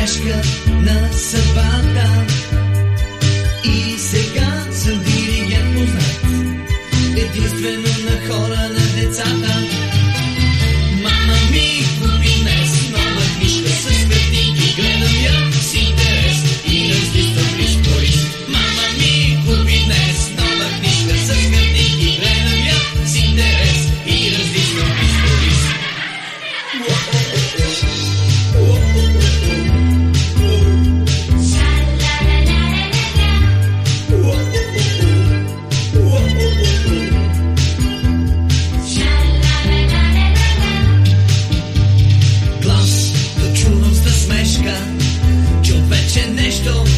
грешка на съдбата. И сега съм диригент познат. Единствено veče nešto